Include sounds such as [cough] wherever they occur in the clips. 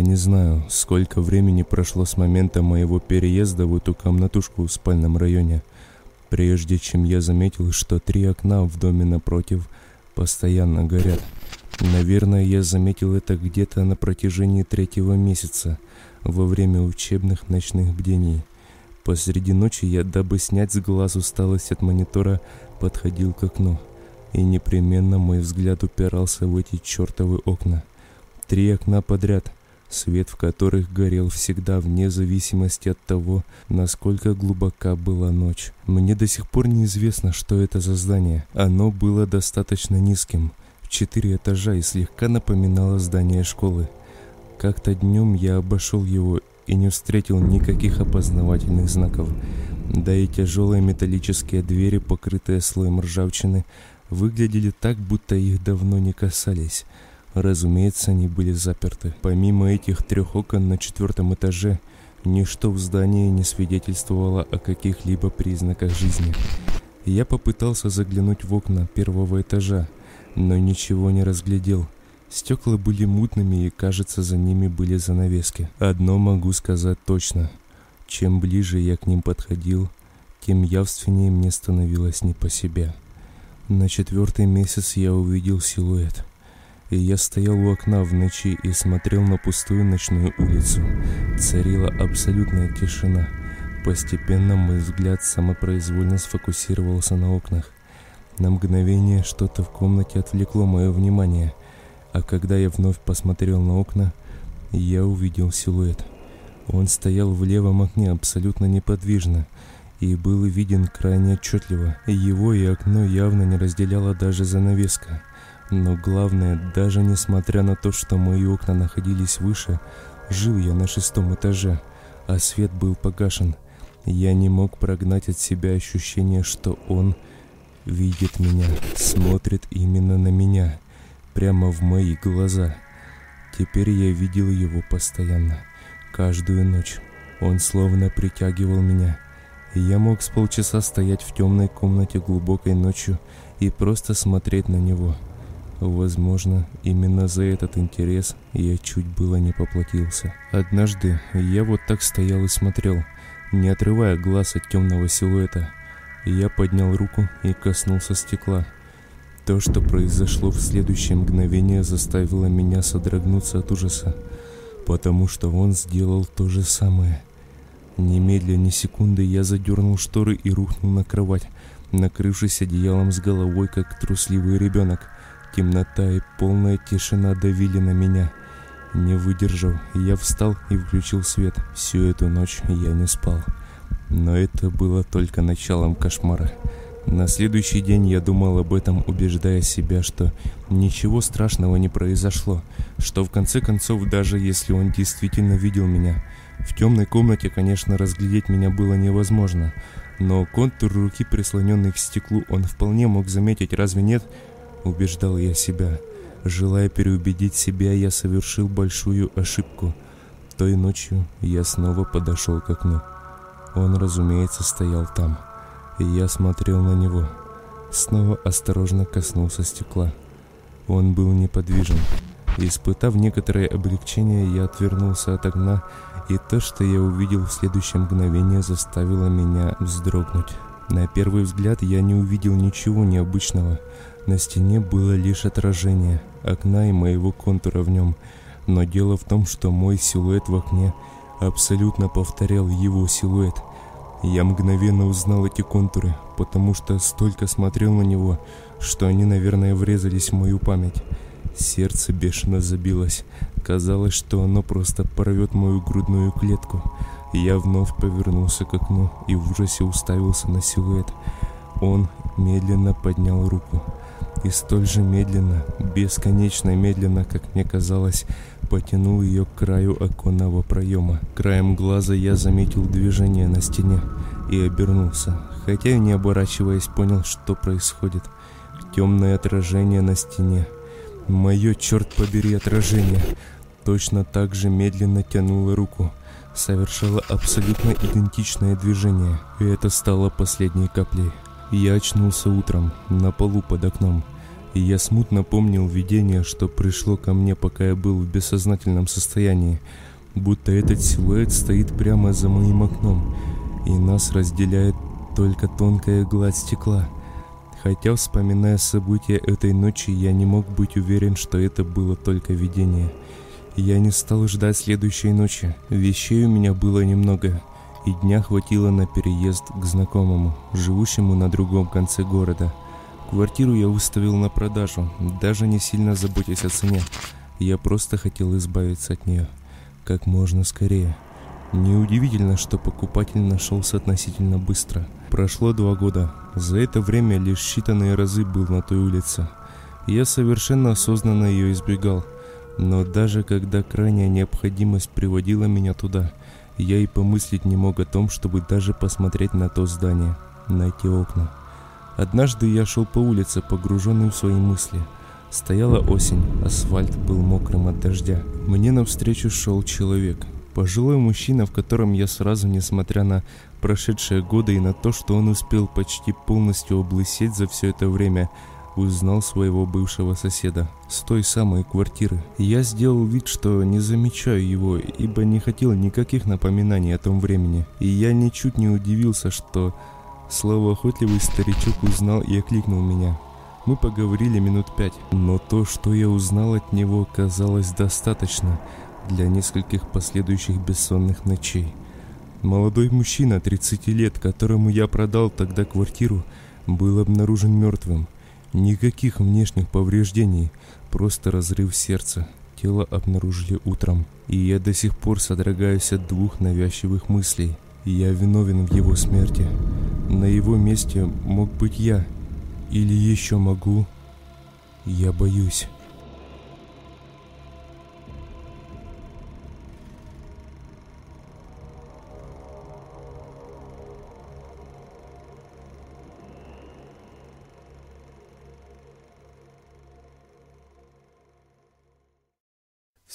не знаю, сколько времени прошло с момента моего переезда в эту комнатушку в спальном районе, прежде чем я заметил, что три окна в доме напротив постоянно горят. Наверное, я заметил это где-то на протяжении третьего месяца, во время учебных ночных бдений. Посреди ночи я, дабы снять с глаз усталость от монитора, подходил к окну, и непременно мой взгляд упирался в эти чертовы окна. Три окна подряд, свет в которых горел всегда вне зависимости от того, насколько глубока была ночь. Мне до сих пор неизвестно, что это за здание. Оно было достаточно низким, в четыре этажа и слегка напоминало здание школы. Как-то днем я обошел его и не встретил никаких опознавательных знаков. Да и тяжелые металлические двери, покрытые слоем ржавчины, выглядели так, будто их давно не касались. Разумеется, они были заперты. Помимо этих трех окон на четвертом этаже, ничто в здании не свидетельствовало о каких-либо признаках жизни. Я попытался заглянуть в окна первого этажа, но ничего не разглядел – Стекла были мутными и, кажется, за ними были занавески. Одно могу сказать точно. Чем ближе я к ним подходил, тем явственнее мне становилось не по себе. На четвертый месяц я увидел силуэт. И я стоял у окна в ночи и смотрел на пустую ночную улицу. Царила абсолютная тишина. Постепенно мой взгляд самопроизвольно сфокусировался на окнах. На мгновение что-то в комнате отвлекло мое внимание – а когда я вновь посмотрел на окна, я увидел силуэт. Он стоял в левом окне абсолютно неподвижно и был виден крайне отчетливо. Его и окно явно не разделяла даже занавеска. Но главное, даже несмотря на то, что мои окна находились выше, жил я на шестом этаже, а свет был погашен. Я не мог прогнать от себя ощущение, что он видит меня, смотрит именно на меня – прямо в мои глаза. Теперь я видел его постоянно, каждую ночь. Он словно притягивал меня. Я мог с полчаса стоять в темной комнате глубокой ночью и просто смотреть на него. Возможно, именно за этот интерес я чуть было не поплатился. Однажды я вот так стоял и смотрел, не отрывая глаз от темного силуэта. Я поднял руку и коснулся стекла. То, что произошло в следующее мгновение, заставило меня содрогнуться от ужаса, потому что он сделал то же самое. Немедленно, ни секунды я задернул шторы и рухнул на кровать, накрывшись одеялом с головой, как трусливый ребенок. Темнота и полная тишина давили на меня. Не выдержав, я встал и включил свет. Всю эту ночь я не спал. Но это было только началом кошмара. На следующий день я думал об этом, убеждая себя, что ничего страшного не произошло, что в конце концов, даже если он действительно видел меня, в темной комнате, конечно, разглядеть меня было невозможно, но контур руки, прислоненный к стеклу, он вполне мог заметить, разве нет? Убеждал я себя. Желая переубедить себя, я совершил большую ошибку. Той ночью я снова подошел к окну. Он, разумеется, стоял там и я смотрел на него. Снова осторожно коснулся стекла. Он был неподвижен. Испытав некоторое облегчение, я отвернулся от окна, и то, что я увидел в следующее мгновение, заставило меня вздрогнуть. На первый взгляд я не увидел ничего необычного. На стене было лишь отражение окна и моего контура в нем. Но дело в том, что мой силуэт в окне абсолютно повторял его силуэт – я мгновенно узнал эти контуры, потому что столько смотрел на него, что они, наверное, врезались в мою память. Сердце бешено забилось. Казалось, что оно просто порвет мою грудную клетку. Я вновь повернулся к окну и в ужасе уставился на силуэт. Он медленно поднял руку. И столь же медленно, бесконечно медленно, как мне казалось, потянул ее к краю оконного проема. Краем глаза я заметил движение на стене и обернулся, хотя и не оборачиваясь понял, что происходит. Темное отражение на стене. Мое, черт побери, отражение. Точно так же медленно тянуло руку. Совершало абсолютно идентичное движение. И это стало последней каплей. Я очнулся утром на полу под окном. и я смутно помнил видение, что пришло ко мне, пока я был в бессознательном состоянии, будто этот силуэт стоит прямо за моим окном, и нас разделяет только тонкая гладь стекла. Хотя, вспоминая события этой ночи, я не мог быть уверен, что это было только видение. Я не стал ждать следующей ночи. Вещей у меня было немного, и дня хватило на переезд к знакомому, живущему на другом конце города. Квартиру я выставил на продажу, даже не сильно заботясь о цене. Я просто хотел избавиться от нее как можно скорее. Неудивительно, что покупатель нашелся относительно быстро. Прошло два года. За это время лишь считанные разы был на той улице. Я совершенно осознанно ее избегал. Но даже когда крайняя необходимость приводила меня туда, я и помыслить не мог о том, чтобы даже посмотреть на то здание, на эти окна. Однажды я шел по улице, погруженный в свои мысли. Стояла осень, асфальт был мокрым от дождя. Мне навстречу шел человек. Пожилой мужчина, в котором я сразу, несмотря на прошедшие годы и на то, что он успел почти полностью облысеть за все это время, узнал своего бывшего соседа с той самой квартиры. Я сделал вид, что не замечаю его, ибо не хотел никаких напоминаний о том времени. И я ничуть не удивился, что словоохотливый старичок узнал и окликнул меня. Мы поговорили минут пять, но то, что я узнал от него, казалось достаточно для нескольких последующих бессонных ночей. Молодой мужчина 30 лет, которому я продал тогда квартиру, был обнаружен мертвым. Никаких внешних повреждений, просто разрыв сердца. Тело обнаружили утром, и я до сих пор содрогаюсь от двух навязчивых мыслей. Я виновен в его смерти. На его месте мог быть я. Или еще могу. Я боюсь.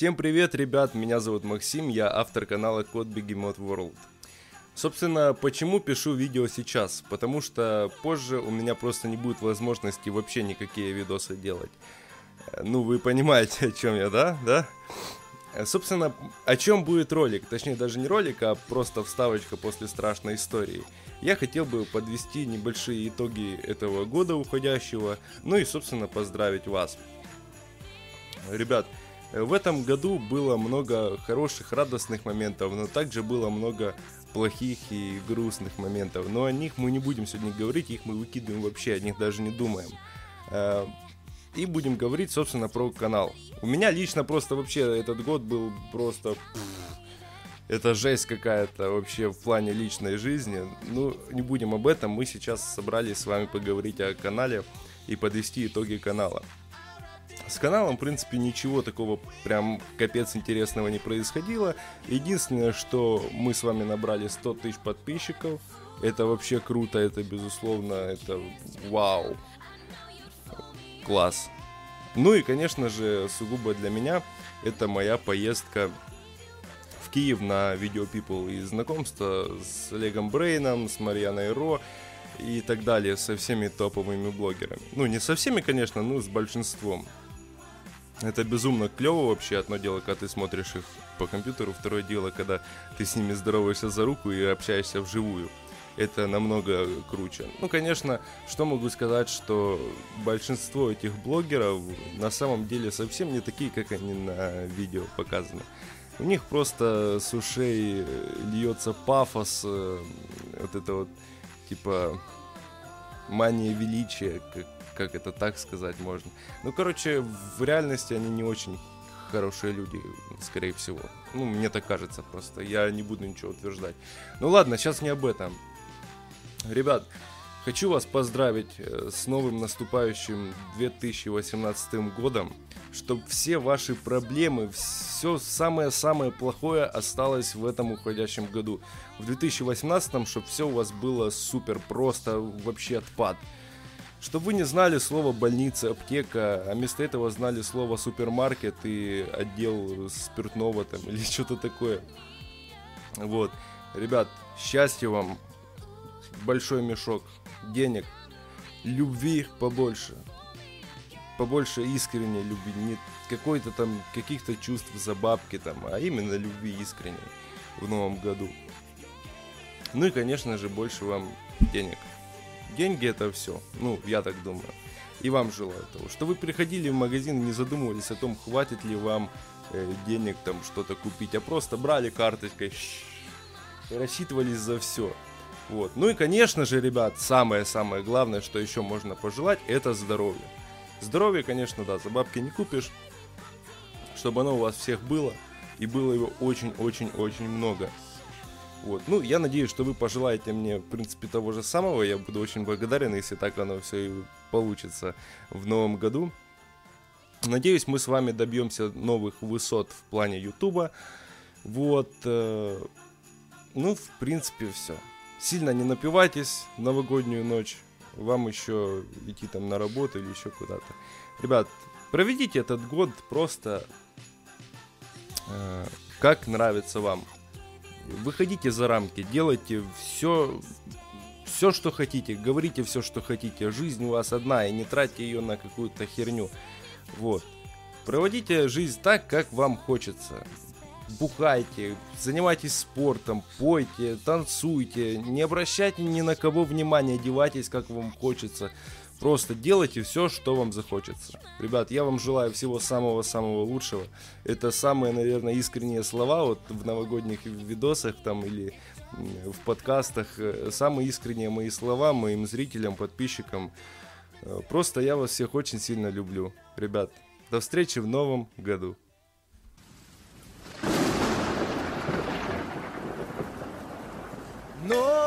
Всем привет, ребят, меня зовут Максим, я автор канала Код Begemot World. Собственно, почему пишу видео сейчас? Потому что позже у меня просто не будет возможности вообще никакие видосы делать. Э, ну, вы понимаете, [laughs] о чем я, да? Да? Э, собственно, о чем будет ролик? Точнее, даже не ролик, а просто вставочка после страшной истории. Я хотел бы подвести небольшие итоги этого года уходящего, ну и, собственно, поздравить вас. Ребят, в этом году было много хороших, радостных моментов, но также было много плохих и грустных моментов. Но о них мы не будем сегодня говорить, их мы выкидываем вообще, о них даже не думаем. Э, и будем говорить, собственно, про канал. У меня лично просто вообще этот год был просто... Это жесть какая-то вообще в плане личной жизни. Ну, не будем об этом. Мы сейчас собрались с вами поговорить о канале и подвести итоги канала. С каналом, в принципе, ничего такого прям капец интересного не происходило. Единственное, что мы с вами набрали 100 тысяч подписчиков. Это вообще круто, это безусловно, это вау. Класс. Ну и, конечно же, сугубо для меня, это моя поездка в Киев на Video People и знакомство с Олегом Брейном, с Марьяной Ро и так далее, со всеми топовыми блогерами. Ну, не со всеми, конечно, но с большинством. Это безумно клево вообще. Одно дело, когда ты смотришь их по компьютеру, второе дело, когда ты с ними здороваешься за руку и общаешься вживую. Это намного круче. Ну, конечно, что могу сказать, что большинство этих блогеров на самом деле совсем не такие, как они на видео показаны. У них просто с ушей льется пафос, э, вот это вот, типа, мания величия, как, как это так сказать можно. Ну, короче, в реальности они не очень хорошие люди, скорее всего. Ну, мне так кажется просто. Я не буду ничего утверждать. Ну ладно, сейчас не об этом. Ребят, хочу вас поздравить э, с новым наступающим 2018 годом, чтобы все ваши проблемы, все самое-самое плохое осталось в этом уходящем году. В 2018, чтобы все у вас было супер просто, вообще отпад. Чтобы вы не знали слово больница, аптека, а вместо этого знали слово супермаркет и отдел спиртного там или [laughs] что-то такое. Вот. Ребят, счастья вам, большой мешок денег, любви побольше, побольше искренней любви, не какой-то там, каких-то чувств за бабки там, а именно любви искренней в новом году. Ну и, конечно же, больше вам денег. Деньги это все, ну, я так думаю. И вам желаю того, что вы приходили в магазин и не задумывались о том, хватит ли вам э, денег там что-то купить, а просто брали карточкой и рассчитывались за все. Вот. Ну и, конечно же, ребят, самое-самое главное, что еще можно пожелать, это здоровье. Здоровье, конечно, да, за бабки не купишь, чтобы оно у вас всех было, и было его очень-очень-очень много. Вот. Ну, я надеюсь, что вы пожелаете мне, в принципе, того же самого. Я буду очень благодарен, если так оно все и получится в новом году. Надеюсь, мы с вами добьемся новых высот в плане Ютуба. Вот. Э, ну, в принципе, все. Сильно не напивайтесь новогоднюю ночь. Вам еще идти там на работу или еще куда-то. Ребят, проведите этот год просто э, как нравится вам. Выходите за рамки, делайте все, все, что хотите, говорите все, что хотите. Жизнь у вас одна, и не тратьте ее на какую-то херню. Вот. Проводите жизнь так, как вам хочется бухайте, занимайтесь спортом, пойте, танцуйте, не обращайте ни на кого внимания, одевайтесь как вам хочется. Просто делайте все, что вам захочется. Ребят, я вам желаю всего самого-самого лучшего. Это самые, наверное, искренние слова вот в новогодних видосах там или в подкастах. Э, самые искренние мои слова моим зрителям, подписчикам. Э, просто я вас всех очень сильно люблю. Ребят, до встречи в новом году. No